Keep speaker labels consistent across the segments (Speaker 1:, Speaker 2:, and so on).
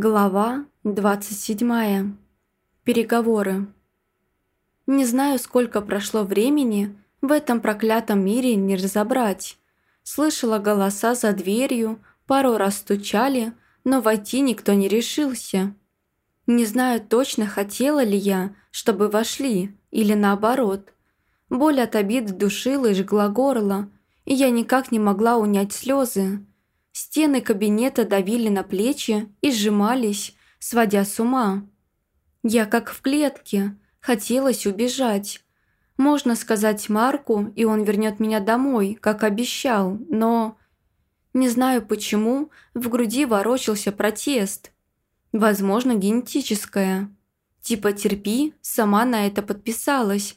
Speaker 1: Глава 27. Переговоры. Не знаю, сколько прошло времени, в этом проклятом мире не разобрать. Слышала голоса за дверью, пару раз стучали, но войти никто не решился. Не знаю точно, хотела ли я, чтобы вошли, или наоборот. Боль от обид душила и жгла горло, и я никак не могла унять слезы. Стены кабинета давили на плечи и сжимались, сводя с ума. Я как в клетке, хотелось убежать. Можно сказать Марку, и он вернет меня домой, как обещал, но... Не знаю почему, в груди ворочался протест. Возможно, генетическое. Типа терпи, сама на это подписалась.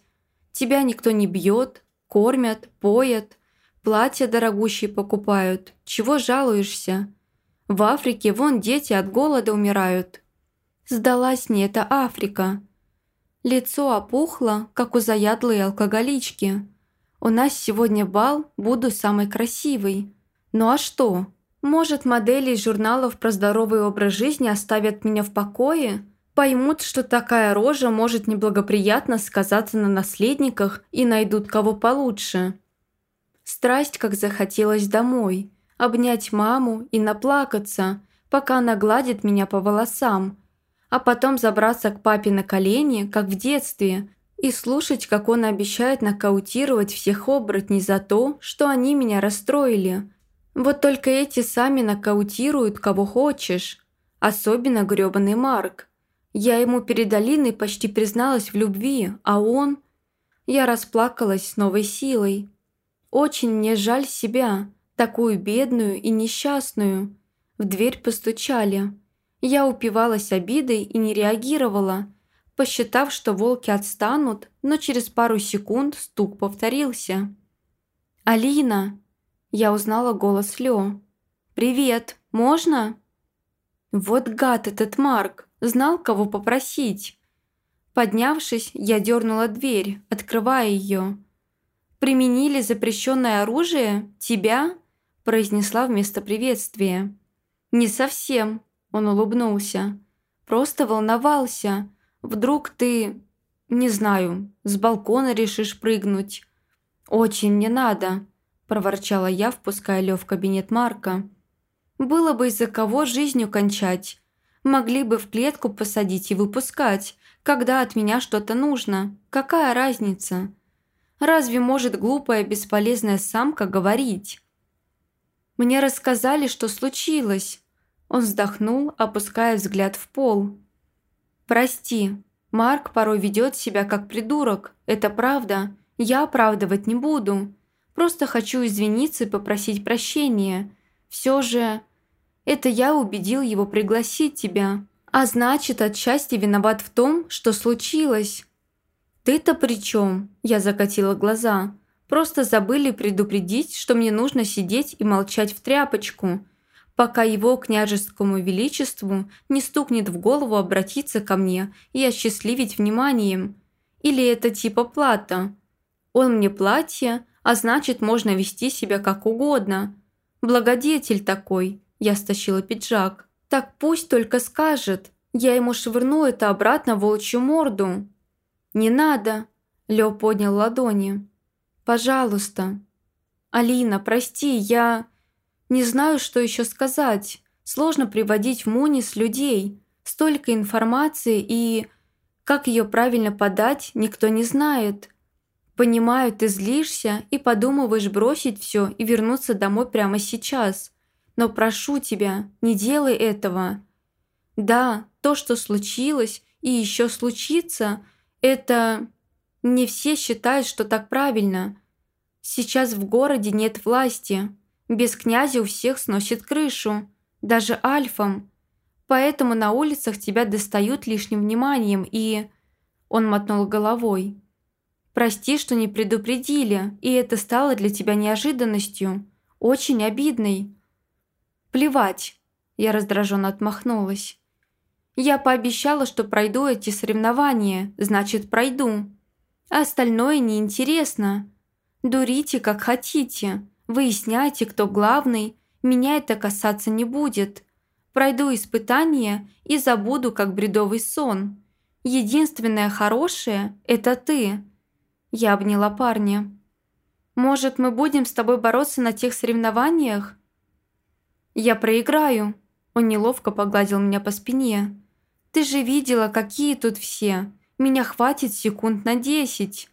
Speaker 1: Тебя никто не бьет, кормят, поят. Платья дорогущие покупают. Чего жалуешься? В Африке вон дети от голода умирают. Сдалась мне эта Африка. Лицо опухло, как у заядлой алкоголички. У нас сегодня бал, буду самой красивой. Ну а что? Может, модели из журналов про здоровый образ жизни оставят меня в покое? Поймут, что такая рожа может неблагоприятно сказаться на наследниках и найдут кого получше. Страсть, как захотелось домой, обнять маму и наплакаться, пока она гладит меня по волосам, а потом забраться к папе на колени, как в детстве, и слушать, как он обещает нокаутировать всех оборотней за то, что они меня расстроили. Вот только эти сами нокаутируют кого хочешь, особенно грёбаный Марк. Я ему перед Алиной почти призналась в любви, а он... Я расплакалась с новой силой. Очень мне жаль себя, такую бедную и несчастную. В дверь постучали. Я упивалась обидой и не реагировала, посчитав, что волки отстанут, но через пару секунд стук повторился. «Алина!» Я узнала голос Лё. «Привет! Можно?» Вот гад этот Марк, знал, кого попросить. Поднявшись, я дернула дверь, открывая ее применили запрещенное оружие? Тебя?» – произнесла вместо приветствия. «Не совсем», – он улыбнулся. «Просто волновался. Вдруг ты, не знаю, с балкона решишь прыгнуть?» «Очень мне надо», – проворчала я, впуская Лё в кабинет Марка. «Было бы из-за кого жизнью кончать. Могли бы в клетку посадить и выпускать, когда от меня что-то нужно. Какая разница?» Разве может глупая бесполезная самка говорить? Мне рассказали, что случилось. Он вздохнул, опуская взгляд в пол. «Прости, Марк порой ведет себя как придурок. Это правда. Я оправдывать не буду. Просто хочу извиниться и попросить прощения. Все же... Это я убедил его пригласить тебя. А значит, отчасти виноват в том, что случилось. «Ты-то при чем?» – я закатила глаза. «Просто забыли предупредить, что мне нужно сидеть и молчать в тряпочку, пока его княжескому величеству не стукнет в голову обратиться ко мне и осчастливить вниманием. Или это типа плата? Он мне платье, а значит, можно вести себя как угодно. Благодетель такой!» – я стащила пиджак. «Так пусть только скажет. Я ему швырну это обратно в волчью морду». «Не надо!» – Лё поднял ладони. «Пожалуйста!» «Алина, прости, я...» «Не знаю, что еще сказать. Сложно приводить в Мунис людей. Столько информации и... Как ее правильно подать, никто не знает. Понимаю, ты злишься и подумываешь бросить все и вернуться домой прямо сейчас. Но прошу тебя, не делай этого. Да, то, что случилось и еще случится, это... Не все считают, что так правильно. Сейчас в городе нет власти. Без князя у всех сносит крышу. Даже альфам. Поэтому на улицах тебя достают лишним вниманием и... Он мотнул головой. «Прости, что не предупредили, и это стало для тебя неожиданностью. Очень обидной». «Плевать», – я раздраженно отмахнулась. Я пообещала, что пройду эти соревнования, значит, пройду. А остальное неинтересно. Дурите, как хотите. Выясняйте, кто главный. Меня это касаться не будет. Пройду испытание и забуду, как бредовый сон. Единственное хорошее – это ты». Я обняла парня. «Может, мы будем с тобой бороться на тех соревнованиях?» «Я проиграю», – он неловко погладил меня по спине. «Ты же видела, какие тут все. Меня хватит секунд на десять».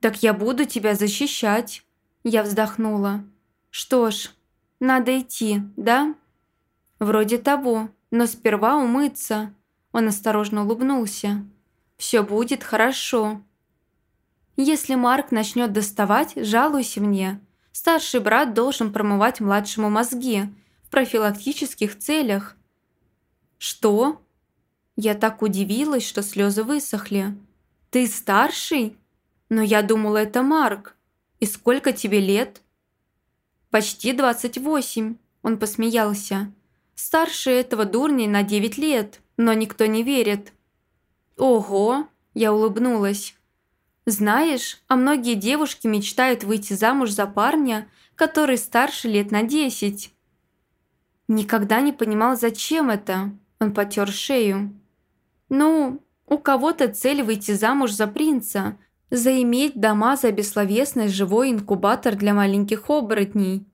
Speaker 1: «Так я буду тебя защищать», – я вздохнула. «Что ж, надо идти, да?» «Вроде того, но сперва умыться». Он осторожно улыбнулся. «Все будет хорошо». «Если Марк начнет доставать, жалуйся мне. Старший брат должен промывать младшему мозги в профилактических целях». «Что?» Я так удивилась, что слезы высохли. «Ты старший? Но я думала, это Марк. И сколько тебе лет?» «Почти двадцать восемь», – он посмеялся. Старше этого дурней на 9 лет, но никто не верит». «Ого!» – я улыбнулась. «Знаешь, а многие девушки мечтают выйти замуж за парня, который старше лет на 10». «Никогда не понимал, зачем это?» – он потер шею. «Ну, у кого-то цель выйти замуж за принца, заиметь дома за бессловесный живой инкубатор для маленьких оборотней».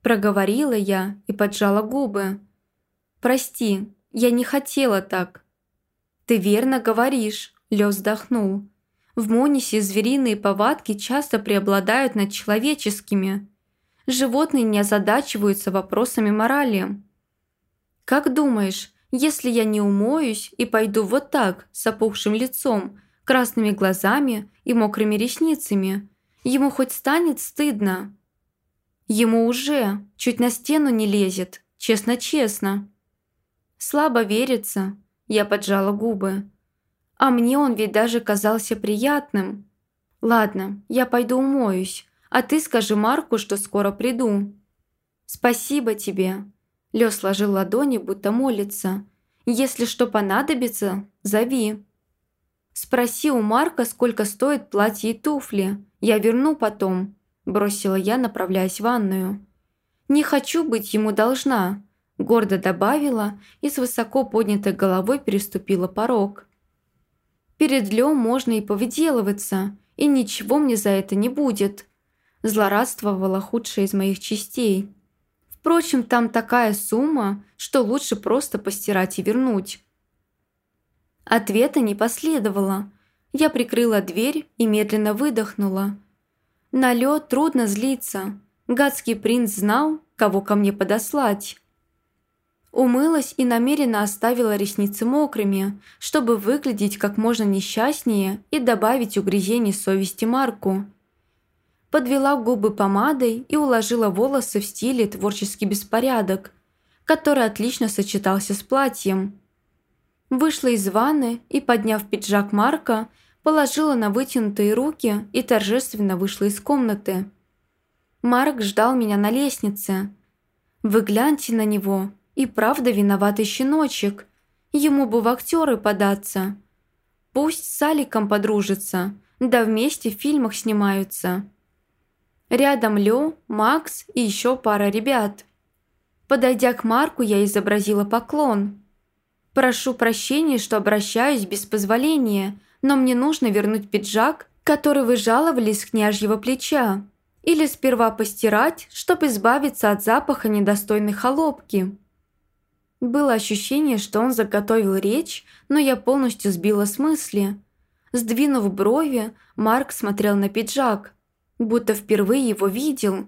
Speaker 1: Проговорила я и поджала губы. «Прости, я не хотела так». «Ты верно говоришь», – Лё вздохнул. «В Монисе звериные повадки часто преобладают над человеческими. Животные не озадачиваются вопросами морали». «Как думаешь, если я не умоюсь и пойду вот так, с опухшим лицом, красными глазами и мокрыми ресницами, ему хоть станет стыдно?» «Ему уже, чуть на стену не лезет, честно-честно». Слабо верится. Я поджала губы. А мне он ведь даже казался приятным. Ладно, я пойду умоюсь, а ты скажи Марку, что скоро приду. Спасибо тебе. Лё сложил ладони, будто молится. Если что понадобится, зови. Спроси у Марка, сколько стоит платье и туфли. Я верну потом, бросила я, направляясь в ванную. Не хочу быть ему должна. Гордо добавила и с высоко поднятой головой переступила порог. «Перед Лё можно и повыделываться, и ничего мне за это не будет», злорадствовала худшая из моих частей. Впрочем, там такая сумма, что лучше просто постирать и вернуть. Ответа не последовало. Я прикрыла дверь и медленно выдохнула. На Лё трудно злиться. Гадский принц знал, кого ко мне подослать. Умылась и намеренно оставила ресницы мокрыми, чтобы выглядеть как можно несчастнее и добавить угрызений совести Марку. Подвела губы помадой и уложила волосы в стиле творческий беспорядок, который отлично сочетался с платьем. Вышла из ванны и, подняв пиджак Марка, положила на вытянутые руки и торжественно вышла из комнаты. Марк ждал меня на лестнице. «Вы гляньте на него», и правда виноватый щеночек. Ему бы в актеры податься. Пусть с Аликом подружится, да вместе в фильмах снимаются. Рядом Лё, Макс и еще пара ребят. Подойдя к Марку, я изобразила поклон. «Прошу прощения, что обращаюсь без позволения, но мне нужно вернуть пиджак, который вы жаловали с княжьего плеча, или сперва постирать, чтобы избавиться от запаха недостойной холопки». Было ощущение, что он заготовил речь, но я полностью сбила с мысли. Сдвинув брови, Марк смотрел на пиджак, будто впервые его видел.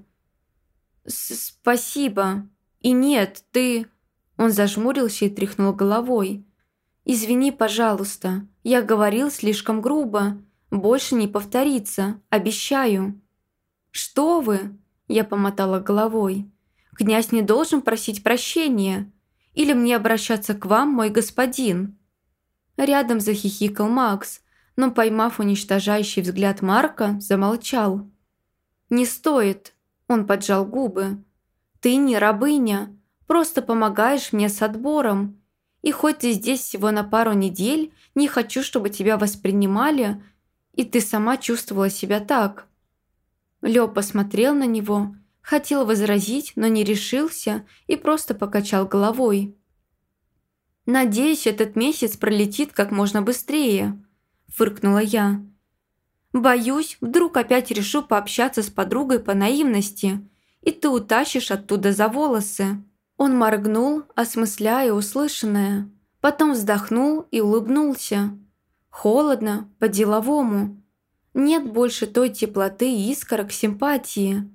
Speaker 1: «Спасибо. И нет, ты...» Он зажмурился и тряхнул головой. «Извини, пожалуйста, я говорил слишком грубо. Больше не повторится, обещаю». «Что вы?» – я помотала головой. «Князь не должен просить прощения. Или мне обращаться к вам, мой господин?» Рядом захихикал Макс, но, поймав уничтожающий взгляд Марка, замолчал. «Не стоит», – он поджал губы. «Ты не рабыня, просто помогаешь мне с отбором. И хоть ты здесь всего на пару недель, не хочу, чтобы тебя воспринимали, и ты сама чувствовала себя так». Лё посмотрел на него – Хотел возразить, но не решился и просто покачал головой. «Надеюсь, этот месяц пролетит как можно быстрее», – фыркнула я. «Боюсь, вдруг опять решу пообщаться с подругой по наивности, и ты утащишь оттуда за волосы». Он моргнул, осмысляя услышанное, потом вздохнул и улыбнулся. Холодно, по-деловому. Нет больше той теплоты и искорок симпатии.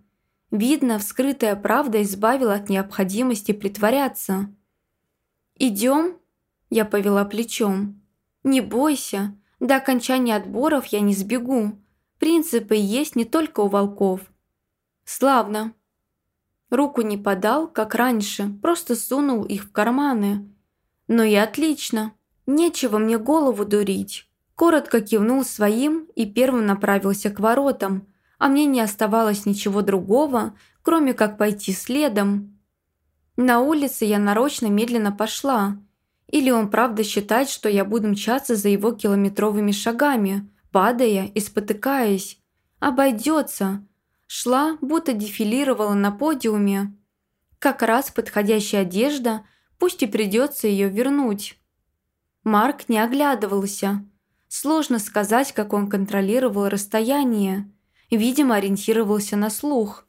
Speaker 1: Видно, вскрытая правда избавила от необходимости притворяться. «Идем?» Я повела плечом. «Не бойся, до окончания отборов я не сбегу. Принципы есть не только у волков». «Славно». Руку не подал, как раньше, просто сунул их в карманы. «Ну и отлично. Нечего мне голову дурить». Коротко кивнул своим и первым направился к воротам, а мне не оставалось ничего другого, кроме как пойти следом. На улице я нарочно медленно пошла. Или он правда считает, что я буду мчаться за его километровыми шагами, падая и спотыкаясь. Обойдется. Шла, будто дефилировала на подиуме. Как раз подходящая одежда, пусть и придется ее вернуть. Марк не оглядывался. Сложно сказать, как он контролировал расстояние. Видимо, ориентировался на слух.